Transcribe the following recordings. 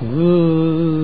Good.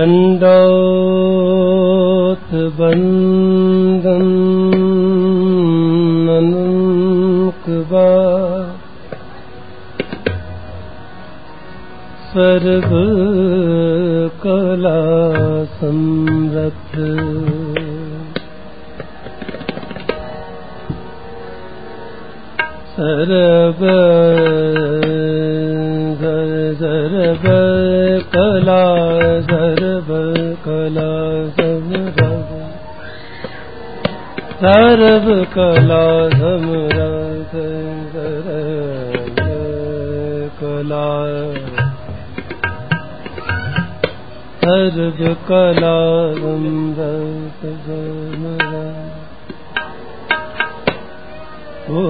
दण्डोत् Bandhan ननुकबा सर्वकला संरथ सर्व सर्व कला कला सर्वा कला ओ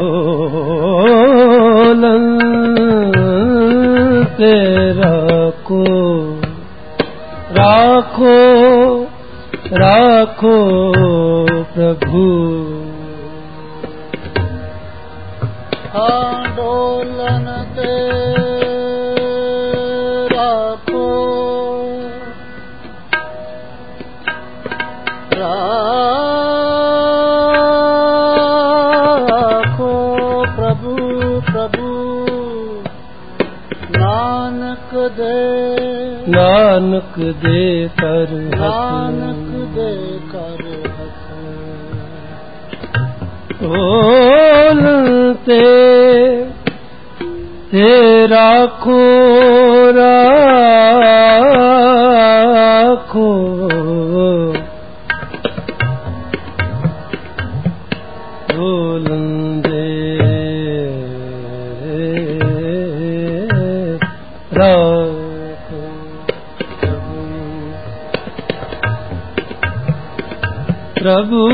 लेरा को राखो राखो प्रभु। ते ਨਾਨਕ ਦੇ ਕਰ ਨਾਨਕ ਦੇ ਕਰ ਹੱਥ। ਤੇ ਤੇਰਾ ਖੋਰਾ ਖੋ। ਢੋਲੰਦੇ ਰਾ ਪ੍ਰਭੂ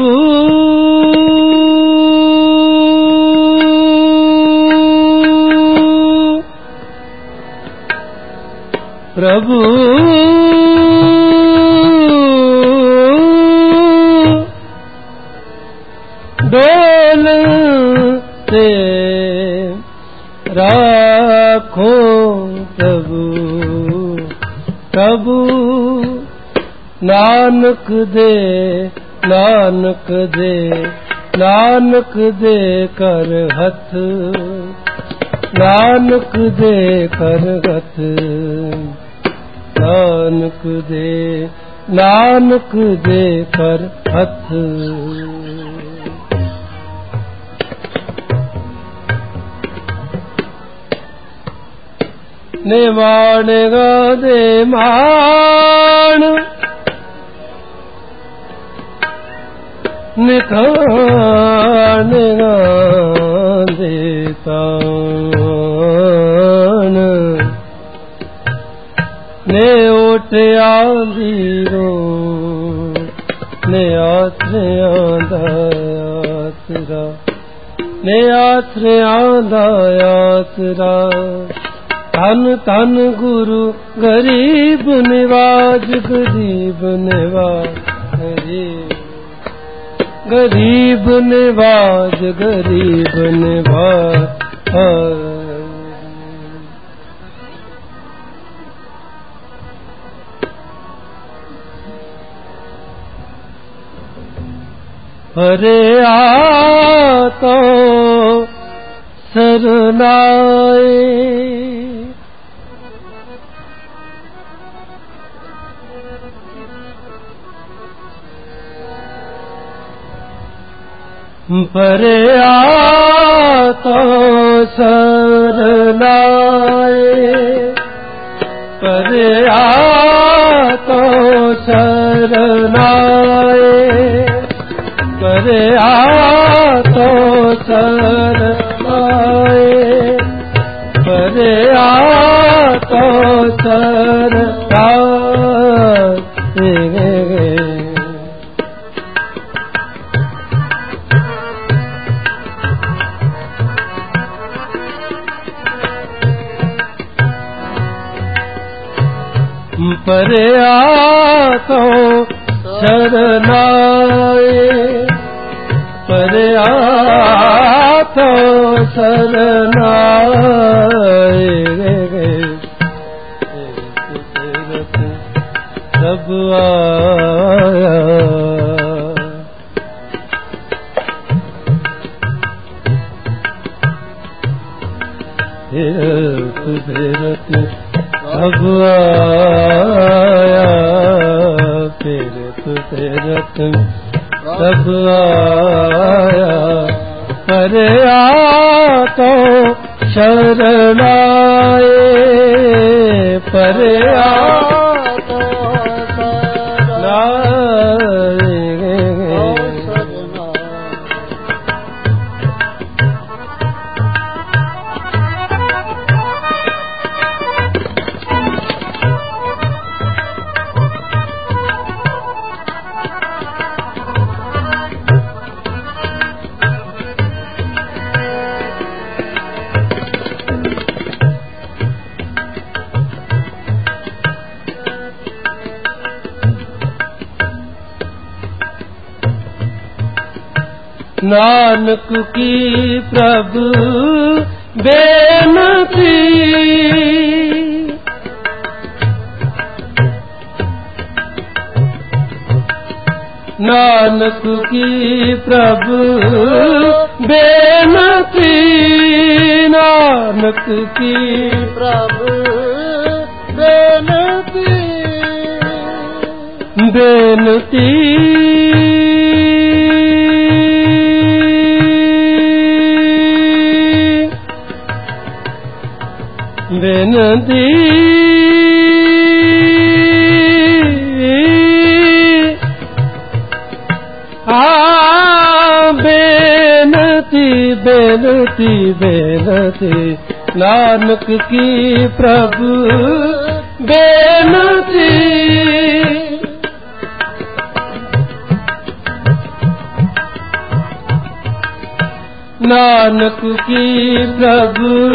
ਪ੍ਰਭੂ ਡੋਲ ਰਾਖੋ ਪ੍ਰਭੂ ਪ੍ਰਭੂ ਨਾਨਕ ਦੇ ਦੇ, ਨਾਨਕ ਦੇ ਕਰ ਹੱਥ, ਨਾਨਕ ਦੇ ਕਰ ਹੱਥ, ਨਾਨਕ ਦੇ ਨਾਨਕ ਦੇ ਕਰ ਨੇ ਨਿਵਾਣਗਾ ਦੇ ਮਾ ਨਿਖਾਣ ਦੇ ਤਾਣ ਨੇ ਉਠਿਆ ਦੀਰੋ ਨੇ ਆਥਿਆਂ ਦਾ ਆਸਰਾ ਨੇ ਆਥਿਆਂ ਦਾ ਆਸਰਾ ਧਨ ਧਨ ਗੁਰੂ ਗਰੀਬ ਨਿਵਾਜ ਗਰੀਬ ਨਿਵਾਜ, ਗਰੀਬ ਗਰੀਬ ਨਿਵਾਜ ਗਰੀਬ ਨਿਵਾਜ ਹਰੇ ਆ ਤੋ ਸਰਨਾਏ ਪਰਿਆ ਤੋ ਸਰਨਾਏ ਪਰਿਆ ਤੋ ਸਰਨਾਏ ਪਰਿਆ ਤੋ ਸਰਨਾਏ ਪਰਿਆ ਤੋ ਸਰਨਾਏ ਪਰਿਆ ਤੋ ਸਰਨਾਏ ਪਰਿਆ ਤੋ ਸਰਨਾਏ ਸਭ ਆਇਆ ਫੇਰਤ ਫੇਰਤ ਸਭ ਆਇਆ ਫੇਰਤ ਫੇਰਤ ਸਭ ਆਇਆ ਪਰਿਆ ਨਾਨਕ ਕੀ ਪ੍ਰਭ ਬੇਨਤੀ? ਨਾਨਕ ਕੀ ਪ੍ਰਭੂ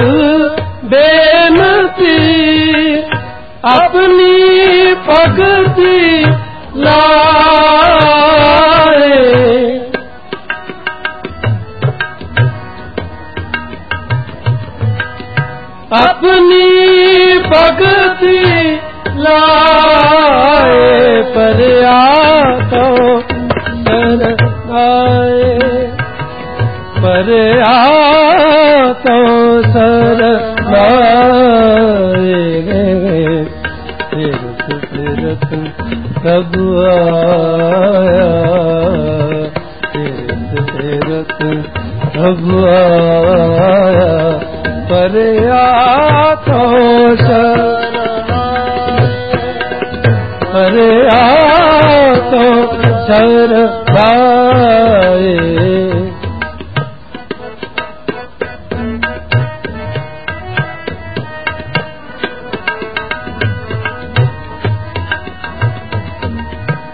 ਬੇਨਤੀ? ਆਪਣੀ ਭਗਤੀ ਲਾ ਆਪਣੀ ਭਗਤੀ ਲਾਏ ਪਰਿਆ ਤੋ ਸਰਨਾਏ ਪਰਿਆ ਤੋ ਸਰਨਾਏ ਫਿਰ ਫਿਰਤ ਪ੍ਰਭ ਆਇਆ ਫਿਰ ਫਿਰਤ ਪ੍ਰਭ ਆਇਆ ਪਰਿਆ ਤੋ ਪਰਿਆ ਤੋ ਸਰਨਾਏ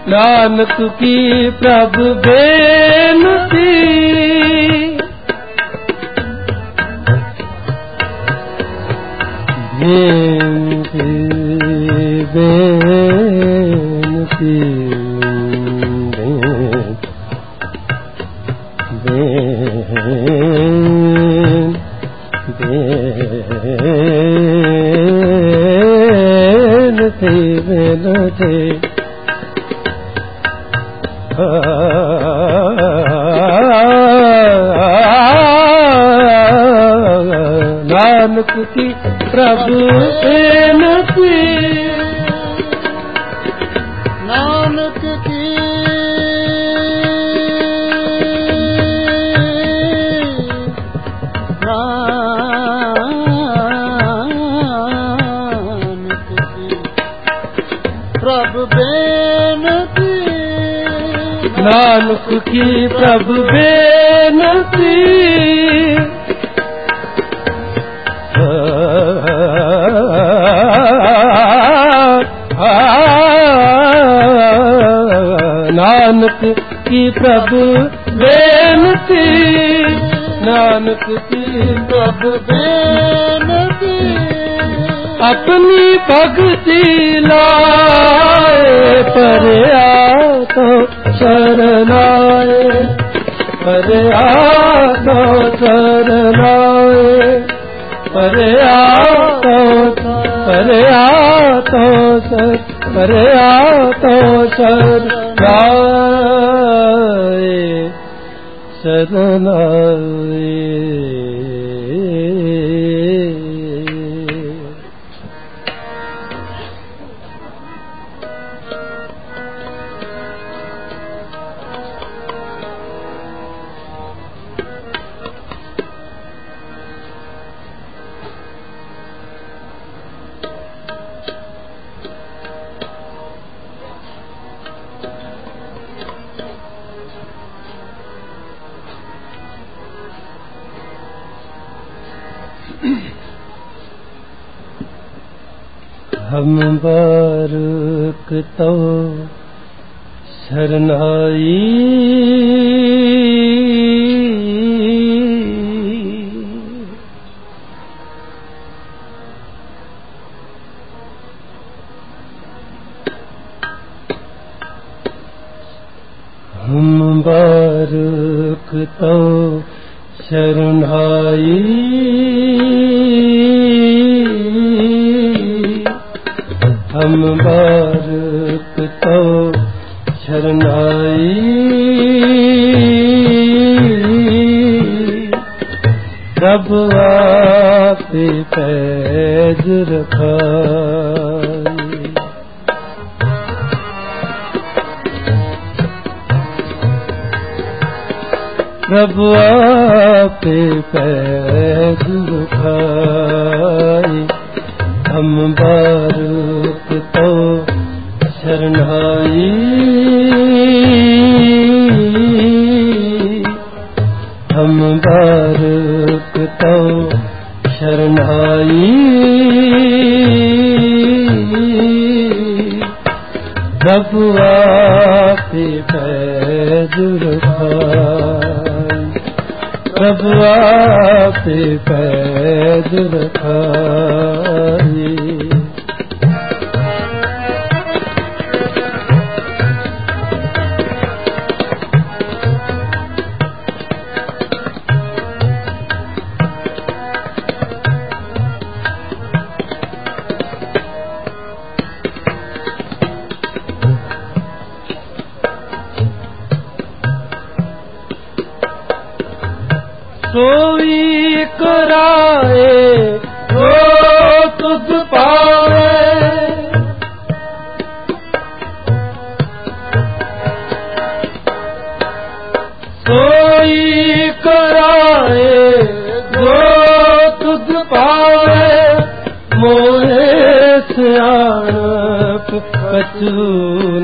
ਨਾਨਕ ਕੀ ਪ੍ਰਭ ਬੇਨਤੀ नेदे ಮಾಡಿ ਪ੍ਰਭ ਬੇਨਤੀ, ਨਾਨਕ ਕੀ ਪ੍ਰਭ ਬੇਨਤੀ, ਆਪਣੀ ਭਗਤੀ ਲਾਏ ਪਰਿਆ ਤੋ ਸ਼ਰਨਾਏ ਪਰਿਆ ਤੋ ਸ਼ਰਨਾਏ ਪਰਿਆ ਤੋ ਪਰਿਆ ਤੋ ਸਰ। ਪਰਿਆ ਤੋ ਸ਼ਰਨਾਏ ਸ਼ਰਨਾਏ ਮੁਬਾਰਕ ਤਉ ਸਰਨਾਈ प्रभु आप पैज रखाई प्रभु आप पैज ਸੋਈ ਕਰਾਏ ਹੋ ਤੁਧ ਪਾਵੇ ਸੋਈ ਕਰਾਏ ਹੋ ਤੁਧ ਪਾਵੇ ਮੋਹੇ ਸਿਆਣਪ ਕਚੂ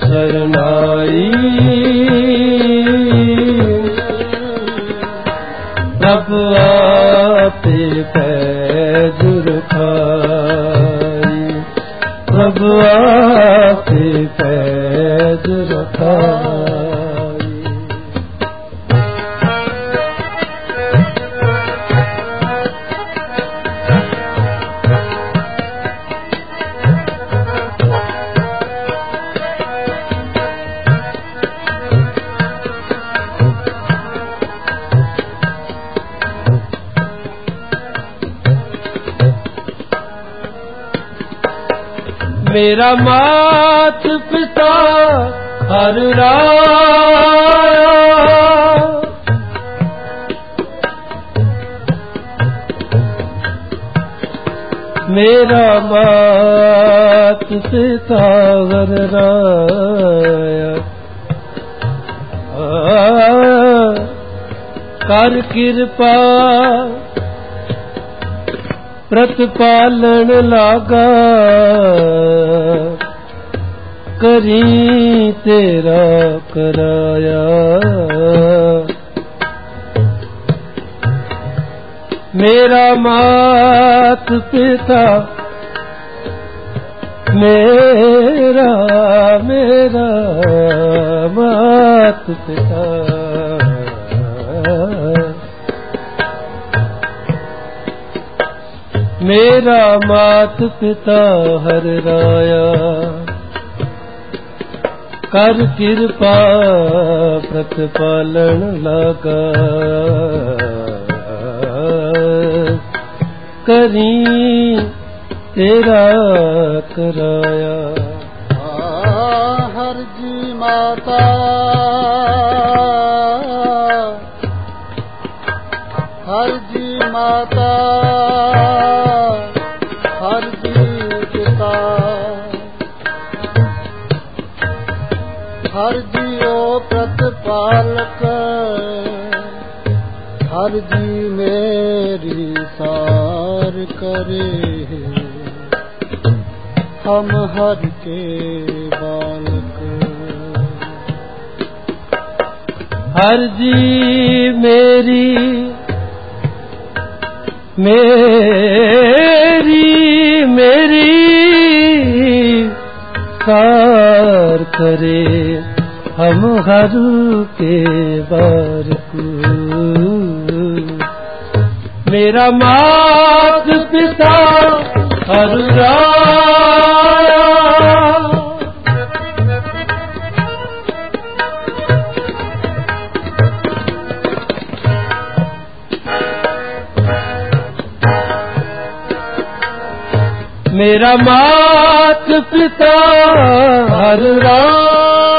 ਸਰਨਾਈ ਰੱਬ ਆਪੇ ਪੈ ਜੁਰ ਖਾਈ ਰੱਬ ਆਪੇ ਪੈ ਜੁਰ ਖਾਈ ਮੇਰਾ ਮਾਤ ਪਿਤਾ ਹਰ ਰਾਇਆ ਮੇਰਾ ਮਾਤ ਪਿਤਾ ਹਰ ਰਾਇਆ ਕਰ ਕਿਰਪਾ ਪ੍ਰਤਪਾਲਣ ਲਾਗਾ। ਕਰੀ ਤੇਰਾ ਕਰਾਇਆ। ਮੇਰਾ ਮਾਤ ਪਿਤਾ, ਮੇਰਾ ਮੇਰਾ ਮਾਤ ਪਿਤਾ। ਮੇਰਾ ਮਾਤ ਪਿਤਾ ਹਰ ਰਾਇਆ ਕਰ ਕਿਰਪਾ ਪ੍ਰਤਪਾਲਣ ਲਗਾ ਕਰੀ। ਤੇਰਾ ਕਰਾਇਆ। ਹਰ ਜੀ ਮਾਤਾ। ਹਰ ਜੀ ਮਾਤਾ। ਮਾਲਕ, ਹਰ ਜੀ ਮੇਰੀ ਸਾਰ ਕਰੇ। ਹਮ ਹਰ ਕੇ ਬਾਲਕ। ਹਰ ਜੀ ਮੇਰੀ ਮੇਰੀ ਮੇਰੀ ਸਾਰ ਕਰੇ। ਹਮ ਹਰ ਕੇ ਬਾਰਕ ਮੇਰਾ ਮਾਤ ਪਿਤਾ ਹਰ ਰਾਇਆ ਮੇਰਾ ਮਾਤ ਪਿਤਾ ਹਰ ਰਾਇਆ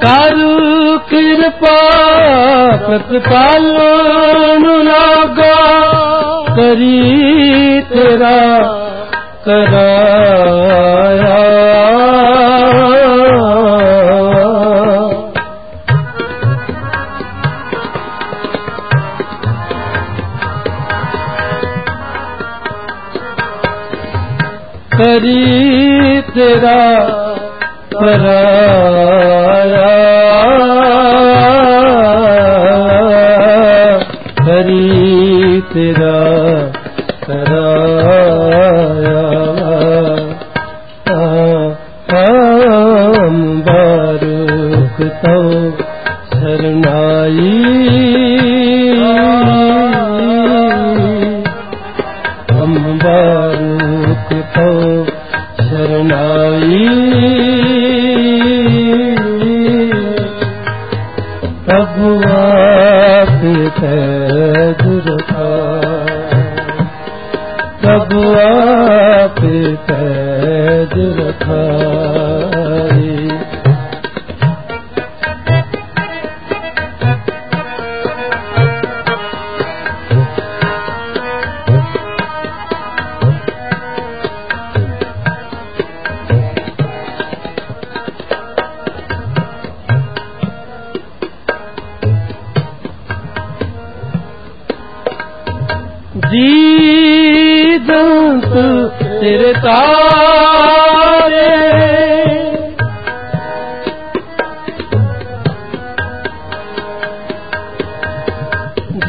ਕਰ ਕਿਰਪਾ ਪ੍ਰਤਪਾਲਨ ਲਾਗਾ ਕਰੀ ਤੇਰਾ ਕਰਾਇਆ।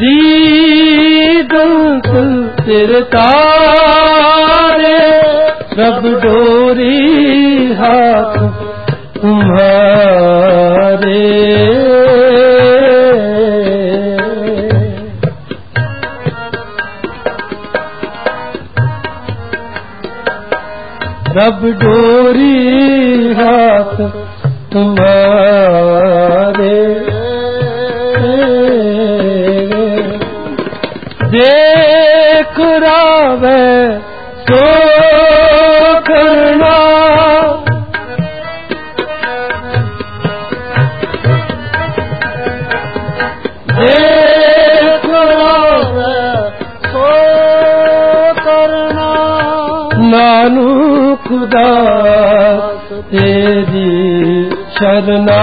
ਮਜੀਦ ਤੇਰੇ ਤਾਰੇ ਡੋਰੀ ਹੱਥ ਤੁਮਾਰੇ रब डोरी हाथ शरणा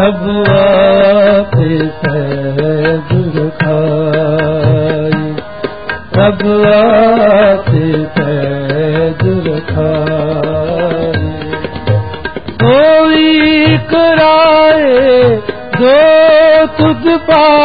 ਸਭ ਆਪੇ ਸਹਿਜ ਖਾਈ ਸਭ ਆਪੇ ਸਹਿਜ ਖਾਈ ਕੋਈ ਕਰਾਏ ਜੋ ਤੁਧ ਪਾ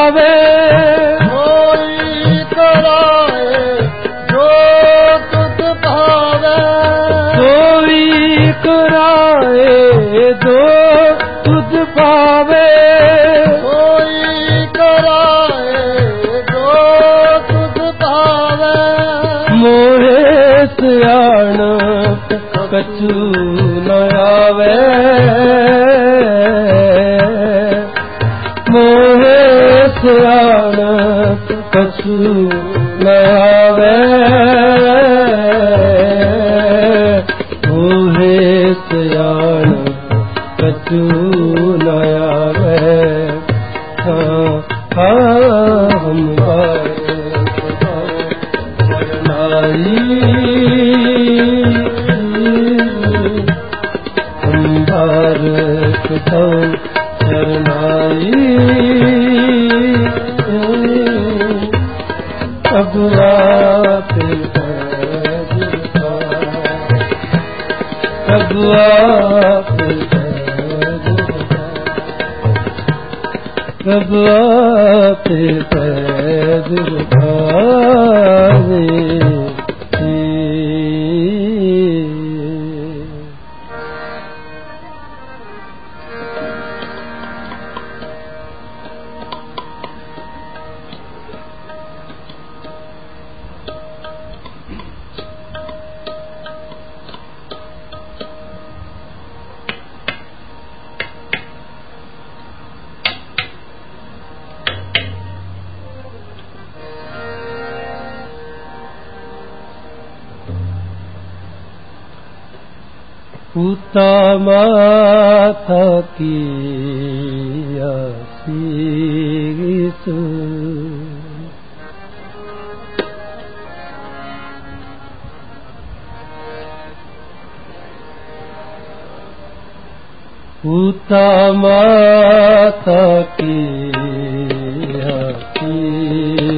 सियाणप कछु සමාථකියසිරිසු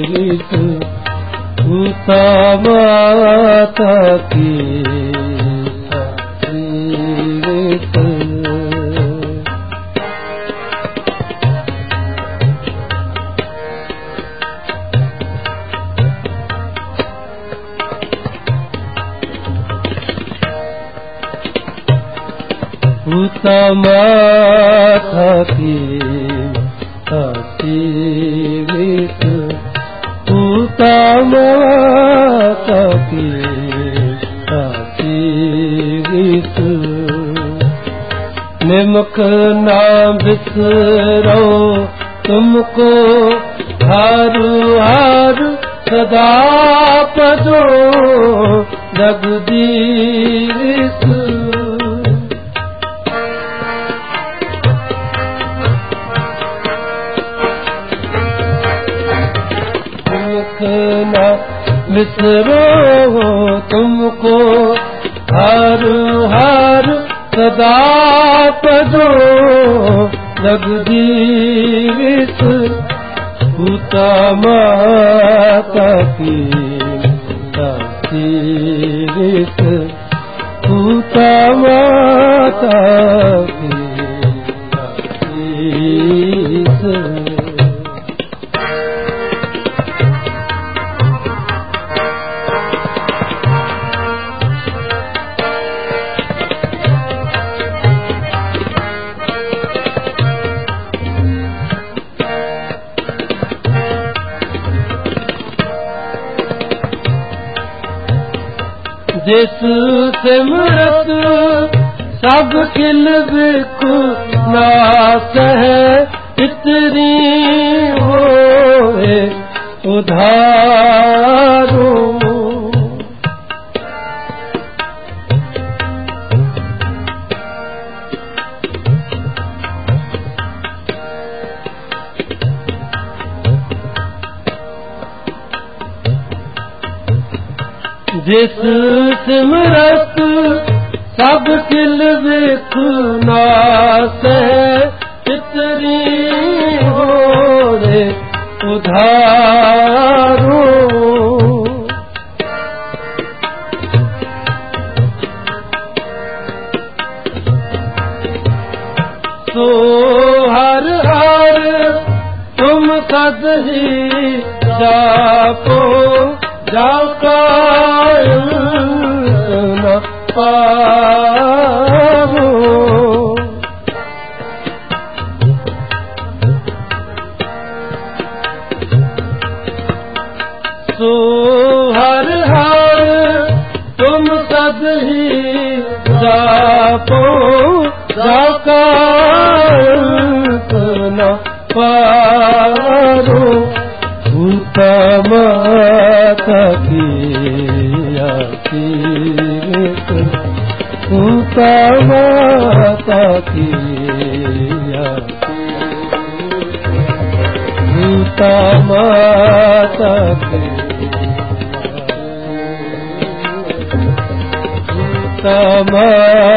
උතමාථකියසිරිසු උතමාථකිය बिसरो तुमको हर हर सदा पूता माता की दासीस पूता माता ਉਧਾਰੋ ਸੋ ਹਰ ਹਰ ਤੁਮ ਸਦ ਹੀ ਜਾਪੋ ਜਾ ਕਾਇਮ ਨ ਪਾਵੋ भूतम भूतम तकिया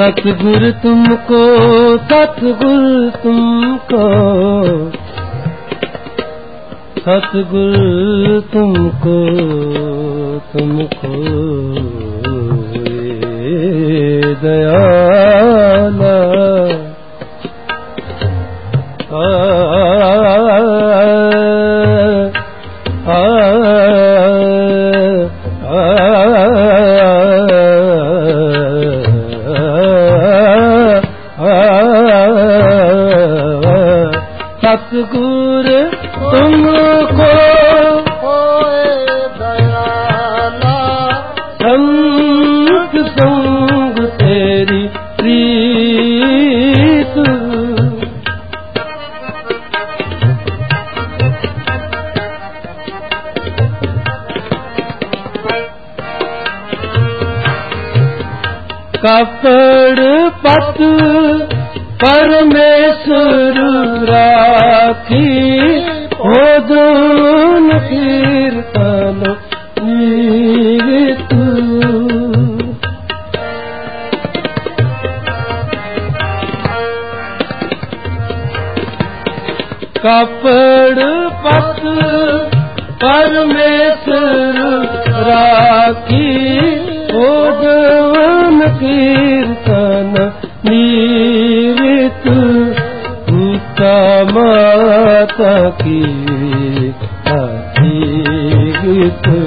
सतगुर तुमको सतगुर तुमको सतगुर तुमको तुमको ये दयाला حتى ಕೀರ್ತನ ನೀರಿತು ಉತ್ತಮ ಕೀರಿತು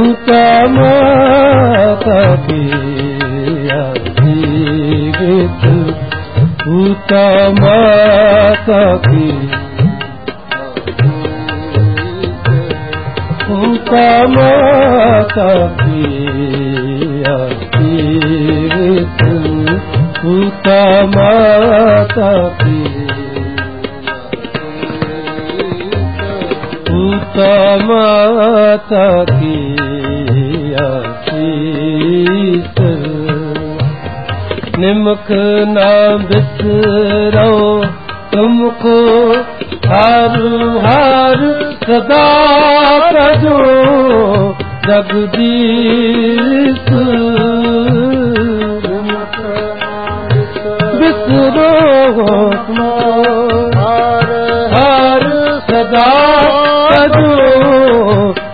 ಉತ್ತಮ ಕೀರಿತು ಉತ್ತಮ ಕೀರಿತು ಉತ್ತಮ ಕೀರಿತು निमक न बिसरो तुमको हर हर सदा कजो जगदीश हार हार सदारो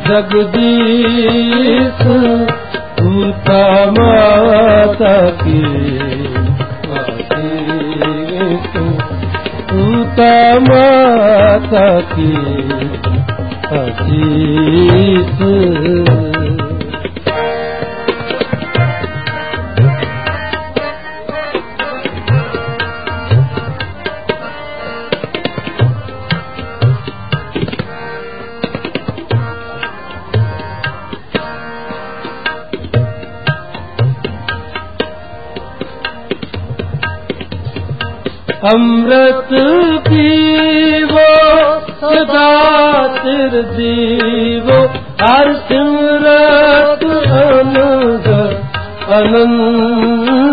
जगदी मकी असी थूत मकी असी अमृत पीवो सदा तिर दीवो। हर सिमरत अनुग अनंता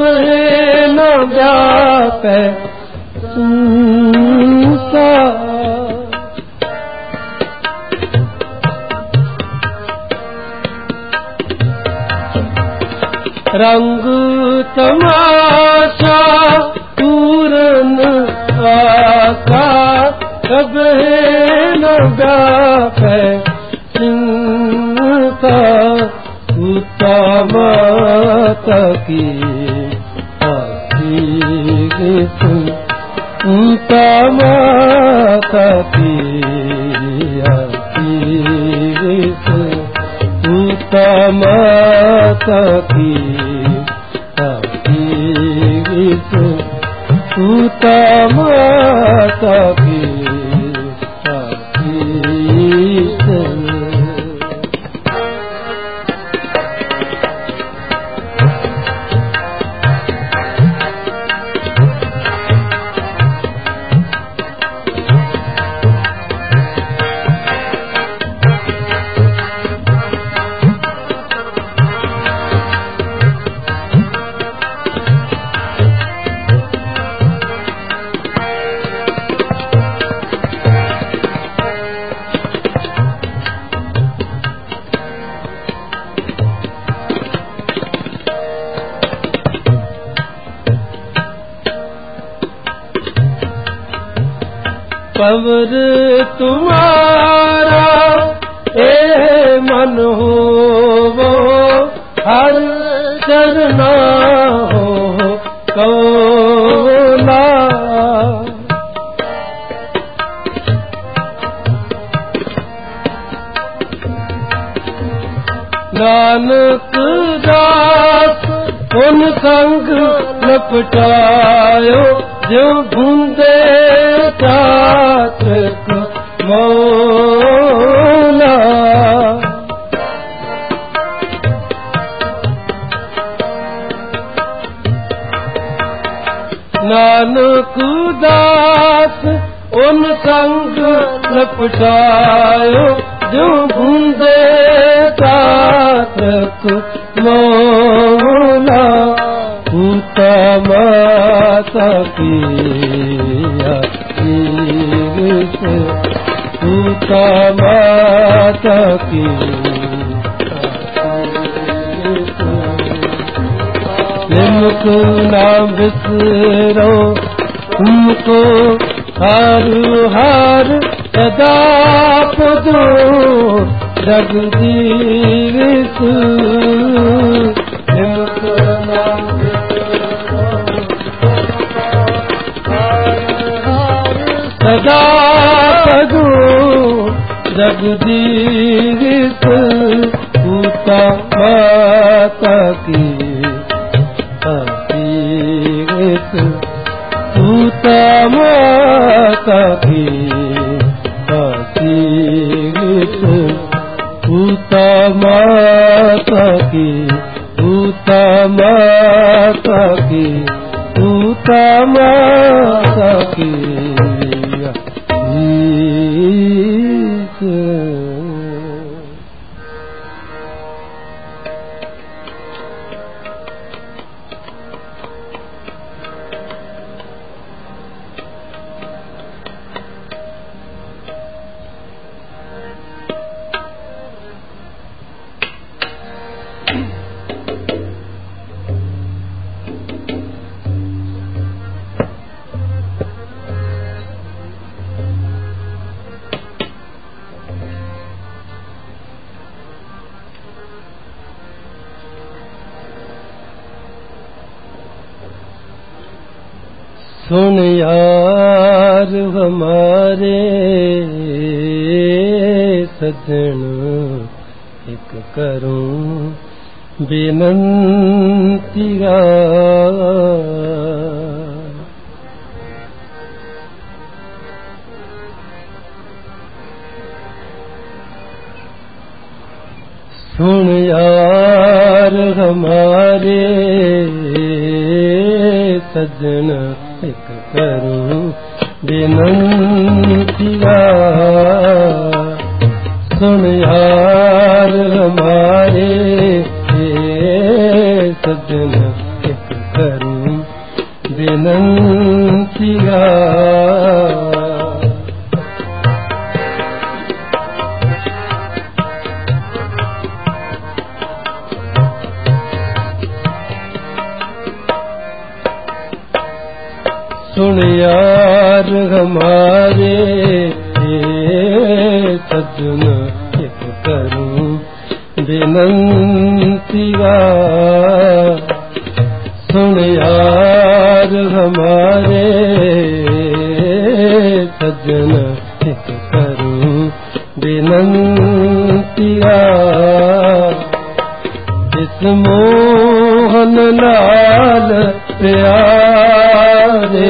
कब है न व्यापे सुनता रंग तमाशा पूरन आका कब है न व्यापे चिंता उत्तमत fu ntama kapiya piwe fu ntama kapiya piwe fu ntama kapiya रंग लपटायो जो बूंदे तारक मोला पूता माता पिया जीव से पूता माता पिया। निमक नाम विसरो हर हार सदा पुदो जगदी सदाु पूती तक तु पूता की पूता माता की पूता माता की सुन यार हमारे सजन एक करूं बेनंतिया ਨਾਲ ਪਿਆਰੇ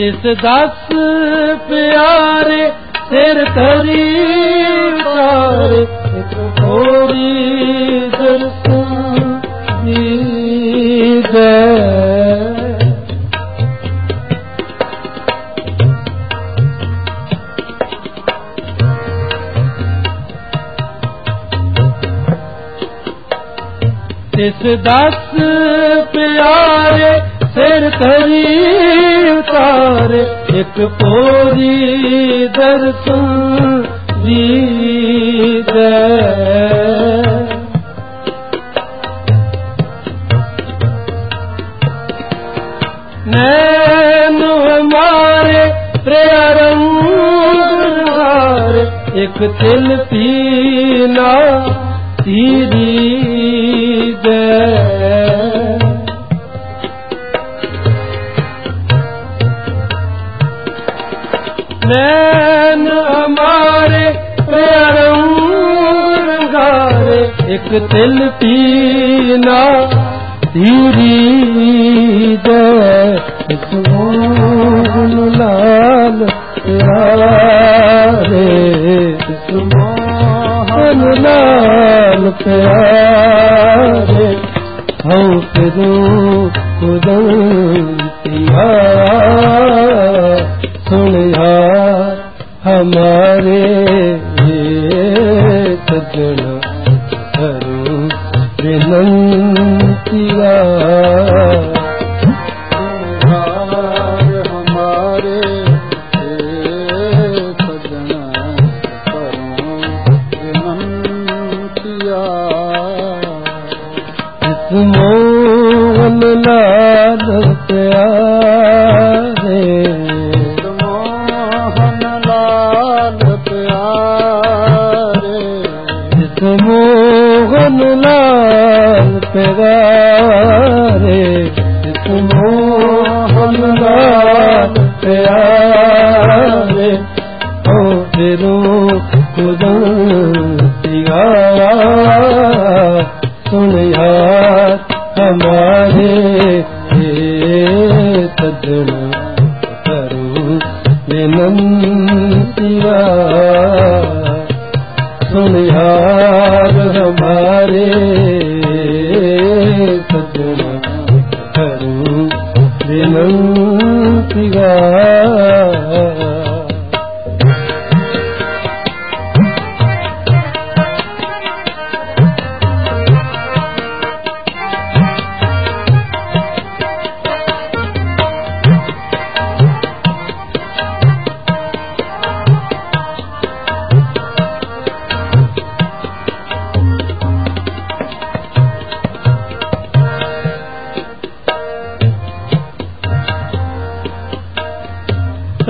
ਤਿਸ ਦਸ ਪਿਆਰੇ ਸਿਰ ਧਰੀ ਉਤਾਰੇ ਇੱਕ ਹੋਰੀ ਦਰਸ਼ਨ ਦੀਦੇ ਤਿਸ ਦਸ ਪਿਆਰੇ ਸਿਰ ਧਰੀ ਉਤਾਰੇ, ਇੱਕ ਪੋਰੀ ਦਰਸ਼ਨ ਦੀਦੇ ਨੈਣ ਮਾਰੇ ਪ੍ਰੇਰੰਗ ਹਾਰੇ ਇੱਕ ਤਿਲ ਪੀਲਾ ਤੀਰੀ ਦੇ। نه هي پگهاري هڪ ٿا پيري دي ته پيار. ري تون لال پياري. هون پ मारे सजना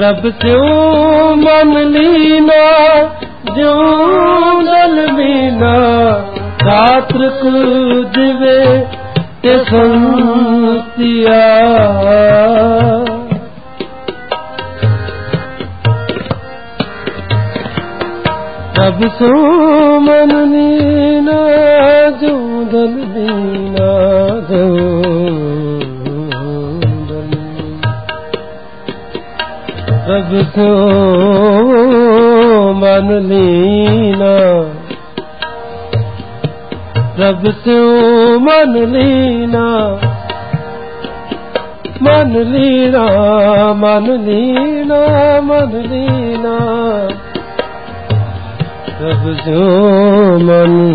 ਪ੍ਰਭ ਸਿਉ ਮਨ ਲੀਨਾ, ਜਿਉ ਦਲ ਮੀਨਾ ਰਾਤਰ ਕੁ ਦਿਵੇ ਤੇ ਸੰਤਿਆ। ਪ੍ਰਭ ਸਿਉ ਮਨ ਲੀਨਾ, ਜਿਉ ਦਲ ਮੀਨਾ, ਜਿਉ ਪ੍ਰਭ ਸੋ ਮਨ ਲੀਨਾ ਪ੍ਰਭ ਸੋ ਮਨ ਲੀਨਾ ਮਨ ਲੀਨਾ ਮਨ ਲੀਨਾ ਮਨ ਲੀਨਾ ਪ੍ਰਭ ਸੋ ਮਨ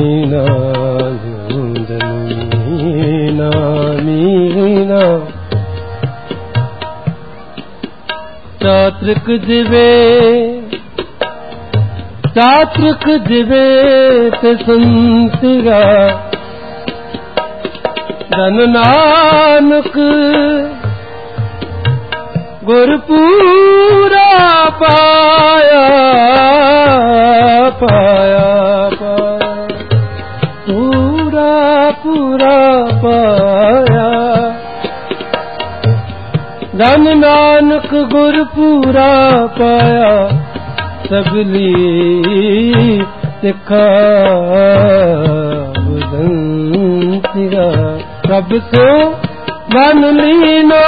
ਲੀਨਾ ਜੁੰਦਨੀਨਾ ਚਾਤ੍ਰਿਕ ਜਿਵੇ ਚਾਤ੍ਰਿਕ ਜਿਵੇ ਤੇ ਸੰਤਿਗਾ ਧਨ ਨਾਨਕ ਗੁਰਪੂਰਾ ਪਾਇਆ ਪਾਇਆ ਪਾਇਆ। ਪੂਰਾ ਪੂਰਾ ਪਾਇਆ। ਧਨ ਨਾਨਕ ਗੁਰ ਪੂਰਾ ਪਾਇਆ ਸਗਲੀ ਤਿਖਾ ਬਦੰਤਿਆ ਪ੍ਰਭ ਸੋ ਮਨ ਲੀਨਾ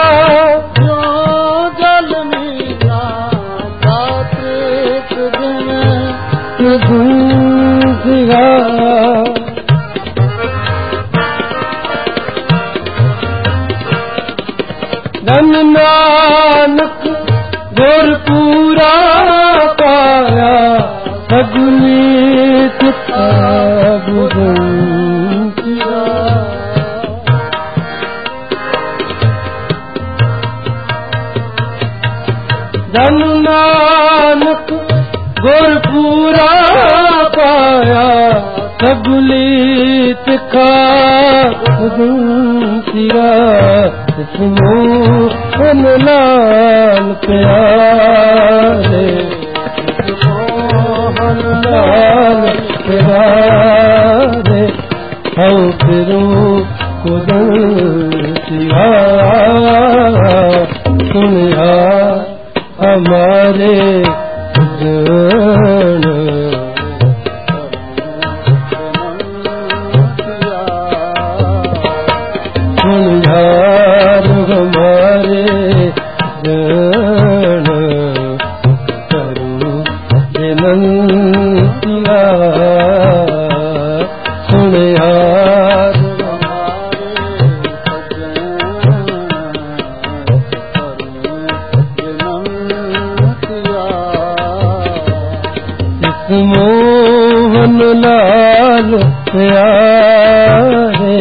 मोहन लाल प्यारे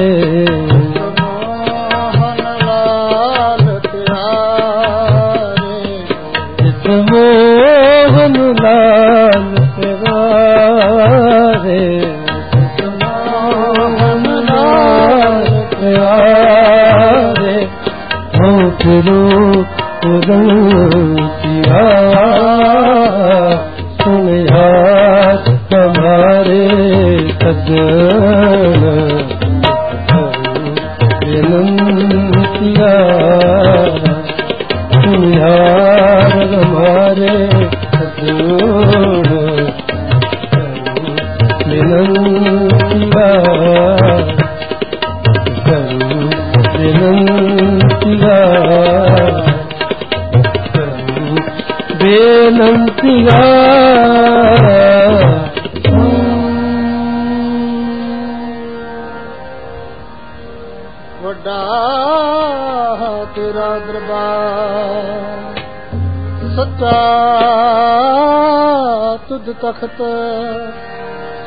ਤਖਤ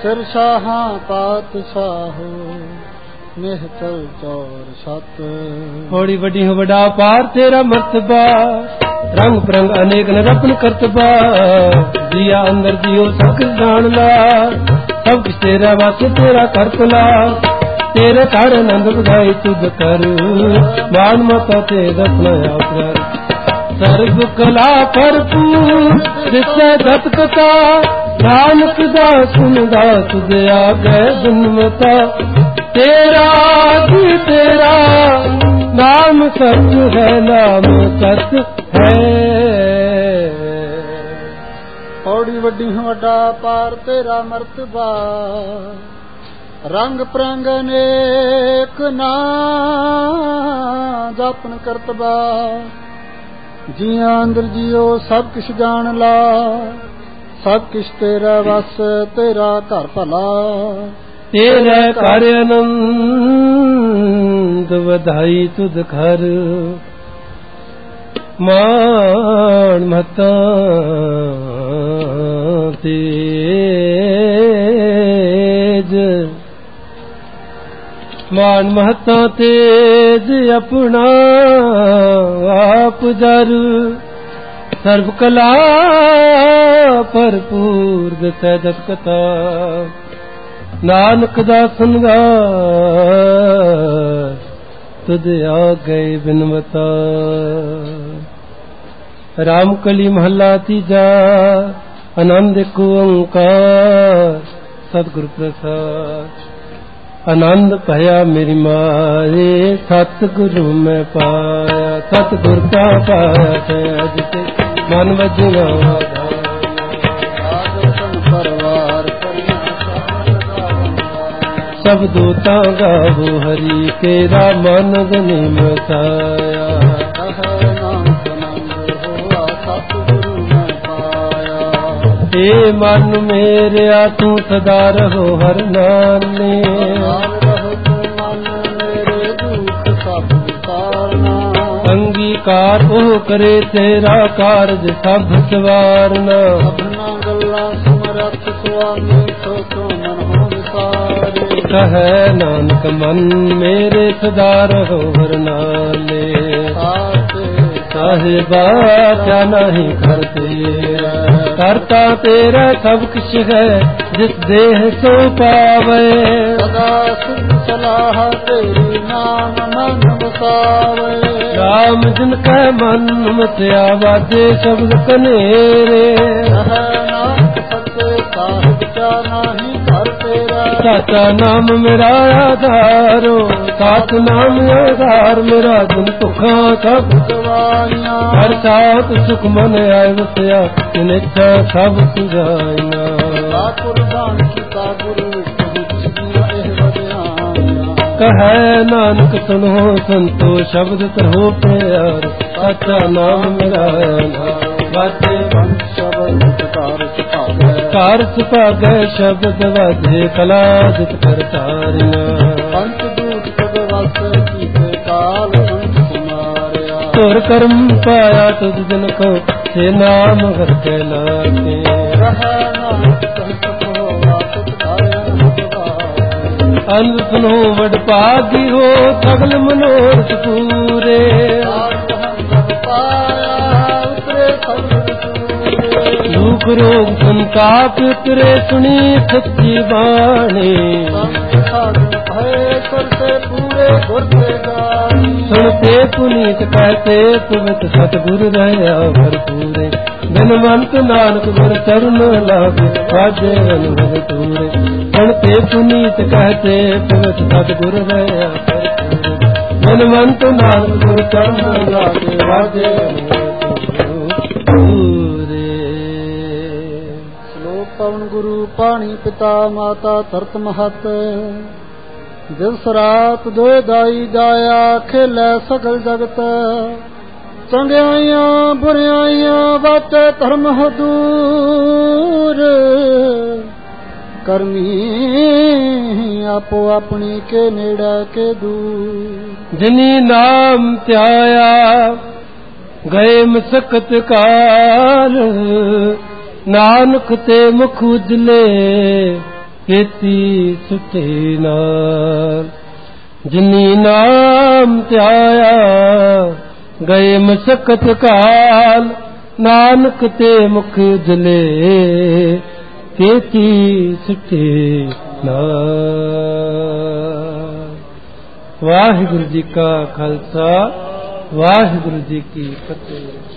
ਸਿਰ ਸਾਹਾਂ ਪਾਤ ਸਾਹੋ ਮਹਿਤਲ ਚੌਰ ਸਤ। ਹੋੜੀ ਵੱਡੀ ਹੋ ਵੱਡਾ ਪਾਰ, ਤੇਰਾ ਮਰਤਬਾ, ਰੰਗ ਪ੍ਰੰਗ ਅਨੇਕ ਨਰਪਨ ਕਰਤਬਾ। ਦਿਆ ਅੰਦਰ ਦਿਓ ਸਭ ਜਾਣ ਲਾ, ਸਭ ਕੁਛ ਤੇਰਾ ਵਾਸਤੇ ਤੇਰਾ ਕਰਤਲਾ ਤੇਰੇ ਘਰ ਨੰਦ ਵਧਾਈ ਤੁਧ ਕਰ, ਮਾਨ ਮਤਾ ਤੇ ਰਤਨ ਆਪਰਾ ਸਰਬ ਕਲਾ ਭਰਪੂਰ ਜਿਸੇ ਦਤਕਤਾ ਨਾਨਕ ਦਾ ਸੁਨਦਾ ਤੁਧ ਆਗੇ ਜਨਮਤਾ। ਤੇਰਾ ਜੀ ਤੇਰਾ, ਨਾਮ ਸੱਚ ਹੈ, ਨਾਮ ਸਤ ਹੈ। ਪੌੜੀ ਵੱਡੀ ਵੱਡਾ ਪਾਰ, ਤੇਰਾ ਮਰਤਬਾ ਰੰਗ ਪ੍ਰੰਗ ਨੇਕ ਨਾ ਜਾਪਨ ਕਰਤਬਾ ਜੀਆਂ ਅੰਦਰ ਜੀਓ ਸਭ ਕਿਛ ਜਾਣ ਲਾ। ਸਭ ਕਿਛ ਤੇਰਾ ਵਸ ਤੇਰਾ ਘਰ ਭਲਾ। ਤੇਰੇ ਘਰ ਆਨੰਦ ਵਧਾਈ ਤੁਧ ਘਰ। ਮਾਨ ਮਤਾ ਤੇਜ। ਮਾਨ ਮਹਤਾ ਤੇਜ ਆਪਣਾ ਆਪ ਜਰ। ਸਰਬ ਕਲਾ ਭਰਪੂਰ ਦਸੈ ਦਸਕਤਾ ਨਾਨਕ ਦਾ ਸੰਗਾ ਤੁਧ ਆ ਗਏ ਬਿਨਵਤਾ। ਰਾਮ ਕਲੀ ਮਹੱਲਾ ਤੀਜਾ, ਆਨੰਦ ਕੋ ਓੰਕਾਰ, ਸਤਿਗੁਰ ਪ੍ਰਸਾਦ। ਆਨੰਦ ਭਇਆ ਮੇਰੀ ਮਾਰੇ ਸਤਿਗੁਰੂ ਮੈਂ ਪਾਇਆ। ਸਤਿਗੁਰ ਕਾ ਪਾਇਆ ਅਜ ਤੇ ਮਨ ਵਜਣਾ ਆਧਾਰ। ਆਦਰਸ਼ਨ ਪਰਵਾਰ ਸਭ ਦੂਤਾਂ ਗਾਵੋ ਹਰੀ ਤੇਰਾ ਮਨ ਗਨੀ ਮਸਾਇਆ ਕਹੈ ਨਾਨਕ ਏ ਮਨ ਮੇਰਿਆ ਤੂੰ ਸਦਾ ਰਹੋ ਹਰ ਨਾਮੇ। ਅੰਗੀਕਾਰ ਉਹ ਕਰੇ ਤੇਰਾ ਕਾਰਜ ਸਭ ਸਵਾਰਨਾ। ਸਭਨਾ ਗੱਲਾਂ ਸਮਰੱਥ ਸੁਆਮੀ ਸੋ ਤੋ ਮਨ ਹੋ ਵਿਸਾਰੇ। ਕਹੈ ਨਾਨਕ ਮਨ ਮੇਰੇ ਸਦਾ ਰਹੋ ਵਰਨਾਲੇ। ਸਾਹਿਬਾ ਕਿਆ ਨਹੀਂ ਕਰਤੇ ਕਰਤਾ ਤੇਰਾ ਸਭ ਕੁਛ ਹੈ ਜਿਸ ਦੇਹ ਸੋ ਪਾਵੇ। ਸਦਾ ਸਿਧ ਸਲਾਹ ਤੇਰੀ ਨਾਮ ਮਨ ਵਸਾਵੇ। ਰਾਮ ਜਿਨ ਕੈ ਮਨ ਮਤਿਆ ਵਾਜੇ ਸ਼ਬਦ ਕਨੇਰੇ। ਸਾਚਾ ਨਾਮ ਮੇਰਾ ਆਧਾਰੋ ਸਾਚ ਨਾਮ ਆਧਾਰ ਮੇਰਾ ਦਿਨ ਭੁਖਾਂ ਸਭ। ਗਵਾਈਆਂ ਹਰ ਸਾਥ ਸੁਖ ਮਨ ਆਇ ਵਸਿਆ ਨਿੱਠਾ ਸਭ ਸੁਝਾਈਆਂ ਸਾ ਕੁਰਬਾਨ ਕੀਤਾ ਗੁਰੂ ਕਹੈ ਨਾਨਕ ਸੁਨੋ ਸੰਤੋ ਸ਼ਬਦ ਤਰੋ ਪਿਆਰ ਸਾਚਾ ਨਾਮ ਮੇਰਾ ਵਾਜੇ ਬੰਦ ਸ਼ਬਦ ਕਾਰ ਸੁਭਾਗੈ ਕਾਰ ਸੁਭਾਗੈ ਸ਼ਬਦ ਵਾਜੇ ਕਲਾ ਜਿਤ ਕਰਤਾਰੀਆਂ ਪੰਚ ਦੂਤ ਪਦ ਵਸ ਕੀਤੇ ਕਾਲ ਅੰਤ ਕੁਮਾਰਿਆ। ਤੁਰ ਕਰਮ ਪਾਇਆ ਤੁਧ ਜਨ ਕੋ ਸੇ ਨਾਮ ਵਰਤੈ ਲਾਗੇ। ਰਹਿ ਹਦਵਾਏ ਅੰਨ ਸੁਨੋ ਵਡ ਭਾਗੀ ਹੋ ਸਗਲ ਮਨੋਰਥ ਪੂਰੇ ਦੁਖ ਰੋਗ ਸੰਤਾਪ ਉਤਰੇ ਸੁਣੀ ਸੱਚੀ ਬਾਣੀ। ਕਰਤੇ ਪੂਰੇ ਗਾਈ ਸੁਣਤੇ ਪੁਨੀਤ ਕਹਤੇ ਪਵਿੱਤ ਸਤਿਗੁਰ ਰਹਿਆ ਭਰਪੂਰੇ। ਬਿਨਵੰਤ ਨਾਨਕ ਗੁਰ ਚਰਨ ਲਾਗੇ ਵਾਜੇ ਅਨੁਭਵ ਤੂਰੇ ਸੁਣਤੇ ਪੁਨੀਤ ਕਹਤੇ ਪਵਿੱਤ ਸਤਿਗੁਰ ਰਹਿਆ ਭਰਪੂਰੇ। ਬਿਨਵੰਤ ਨਾਨਕ ਗੁਰ ਚਰਨ ਲਾਗੇ ਵਾਜੇ ਅਨੁਭਵ ਪਵਨ ਗੁਰੂ ਪਾਣੀ ਪਿਤਾ ਮਾਤਾ ਧਰਤ ਮਹਤ। ਦਿਵਸ ਰਾਤ ਦੋਇ ਦਾਈ ਦਾਇਆ ਖੇਲੇ ਸਗਲ ਜਗਤ। ਚੰਗਿਆਈਆਂ ਬੁਰਿਆਈਆਂ ਬਾਤੇ ਧਰਮ ਹਦੂਰ। ਕਰਮੀ ਆਪੋ ਆਪਣੀ ਕੇ ਨੇੜਾ ਕੇ ਦੂਰ। ਜਿਨੀ ਨਾਮ ਧਿਆਇਆ, ਗਏ ਮਸਕਤ ਕਾਲ। ਨਾਨਕ ਤੇ ਮੁਖ ਉਜਲੇ ਕੀਤੀ ਸੁਤੇ ਨਾਲ। ਜਿਨੀ ਨਾਮ ਧਿਆਇਆ, ਗਏ ਮਸਕਤ ਕਾਲ। ਨਾਨਕ ਤੇ ਮੁਖ ਉਜਲੇ ਕੀਤੀ ਸੁਤੇ ਨਾਲ। ਵਾਹਿਗੁਰੂ ਜੀ ਕਾ ਖਾਲਸਾ, ਵਾਹਿਗੁਰੂ ਜੀ ਕੀ ਫਤਿਹ।